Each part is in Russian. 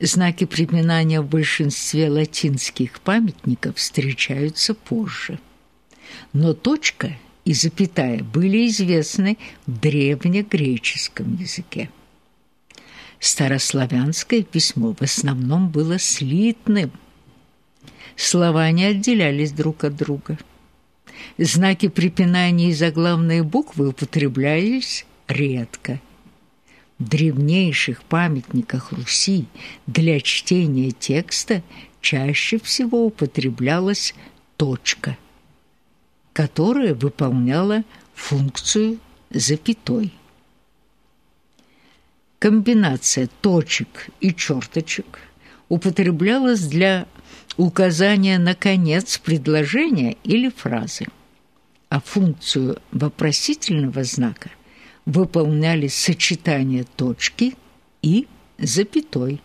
Знаки препинания в большинстве латинских памятников встречаются позже. Но точка и запятая были известны в древнегреческом языке. Старославянское письмо в основном было слитным. Слова не отделялись друг от друга. Знаки препинания и заглавные буквы употреблялись редко. Древнейших памятниках Руси для чтения текста чаще всего употреблялась точка, которая выполняла функцию запятой. Комбинация точек и черточек употреблялась для указания на конец предложения или фразы, а функцию вопросительного знака выполняли сочетание точки и запятой.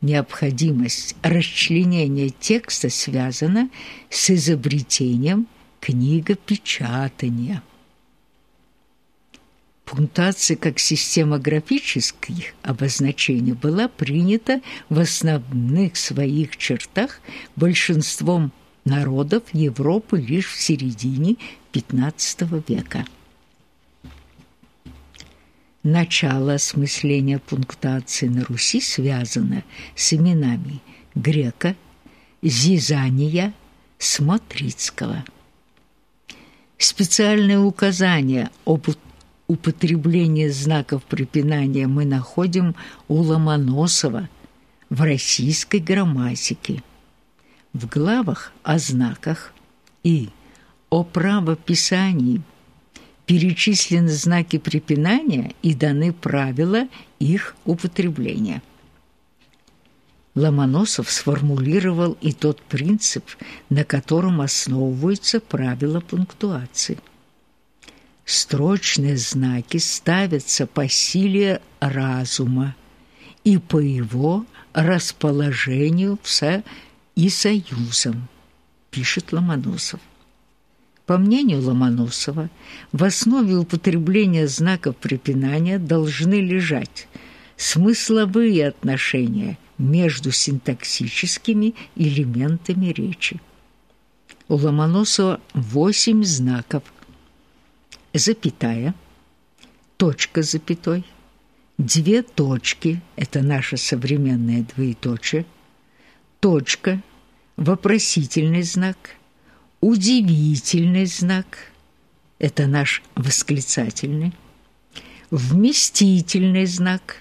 Необходимость расчленения текста связана с изобретением книгопечатания. Пунктуация как система графических обозначений была принята в основных своих чертах большинством народов Европы лишь в середине XV века. Начало осмысления пунктуации на Руси связано с именами Грека, Зизания, Смотрицкого. Специальные указания об употреблении знаков препинания мы находим у Ломоносова в российской грамматике. В главах о знаках и о правописании перечислены знаки препинания и даны правила их употребления. Ломоносов сформулировал и тот принцип, на котором основываются правила пунктуации. Строчные знаки ставятся по силе разума и по его расположению и союзом, пишет Ломоносов. По мнению Ломоносова, в основе употребления знаков препинания должны лежать смысловые отношения между синтаксическими элементами речи. У Ломоносова восемь знаков – запятая, точка с запятой, две точки – это наше современное двоеточие, точка, вопросительный знак – удивительный знак – это наш восклицательный, вместительный знак,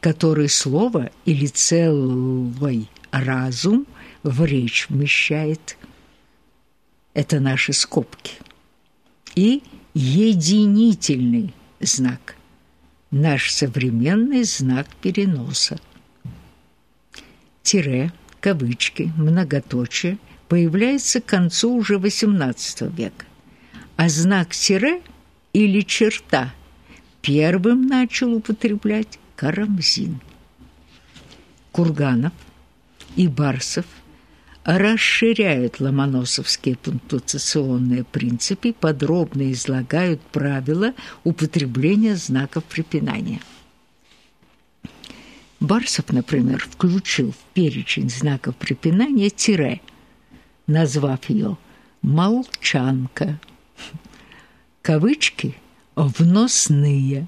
который слово или целый разум в речь вмещает – это наши скобки, и единительный знак – наш современный знак переноса. Тире, кавычки, многоточие – появляется к концу уже XVIII века, а знак тире или черта первым начал употреблять Карамзин. Курганов и Барсов расширяют ломоносовские пунктуационные принципы, подробно излагают правила употребления знаков препинания. Барсов, например, включил в перечень знаков препинания тире – назвав ее «молчанка». Кавычки «вносные»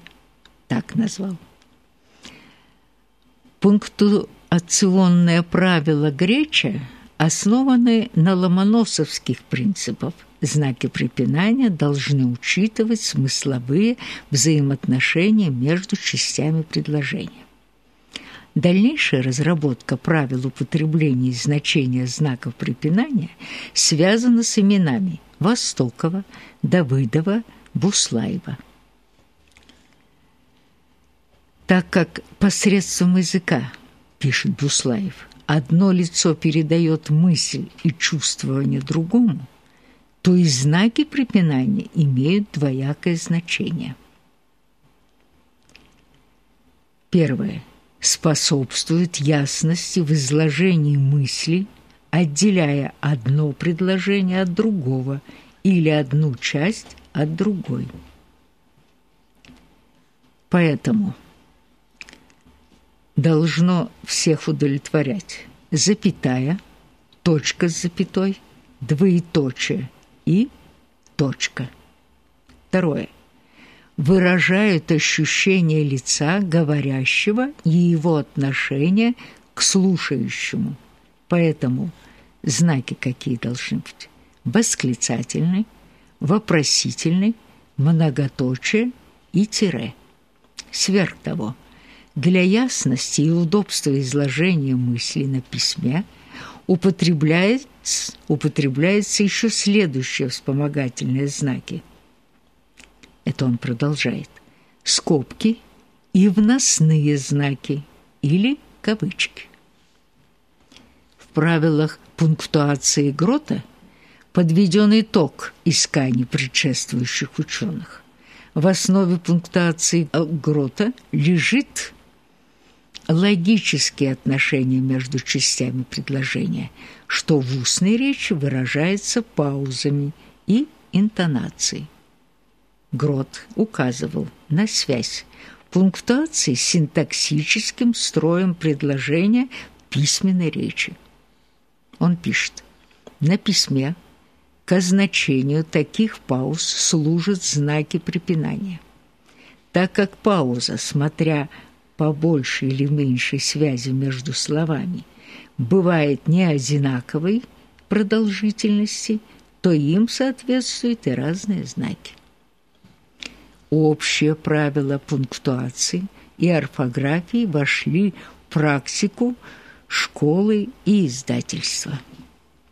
так назвал. Пунктуационные правила Греча основаны на ломоносовских принципах. Знаки препинания должны учитывать смысловые взаимоотношения между частями предложения. Дальнейшая разработка правил употребления значения знаков препинания связана с именами Востокова, Давыдова, Буслаева. Так как посредством языка, пишет Буслаев, одно лицо передает мысль и чувствование другому, то и знаки препинания имеют двоякое значение. Первое способствует ясности в изложении мысли, отделяя одно предложение от другого или одну часть от другой. Поэтому должно всех удовлетворять. Запятая, точка с запятой, двоеточие и точка. Второе. Выражают ощущение лица говорящего и его отношение к слушающему. Поэтому знаки какие должны быть? Восклицательный, вопросительный, многоточие и тире. Сверх того, для ясности и удобства изложения мысли на письме употребляется, употребляется еще следующие вспомогательные знаки. Это он продолжает. Скобки и вносные знаки или кавычки. В правилах пунктуации Грота подведен итог исканий предшествующих ученых. В основе пунктуации Грота лежит логические отношения между частями предложения, что в устной речи выражается паузами и интонацией. Грот указывал на связь пунктуации с синтаксическим строем предложения письменной речи. Он пишет, на письме к значению таких пауз служат знаки препинания. Так как пауза, смотря по большей или меньшей связи между словами, бывает не одинаковой продолжительности, то им соответствуют и разные знаки. Общие правила пунктуации и орфографии вошли в практику школы и издательства.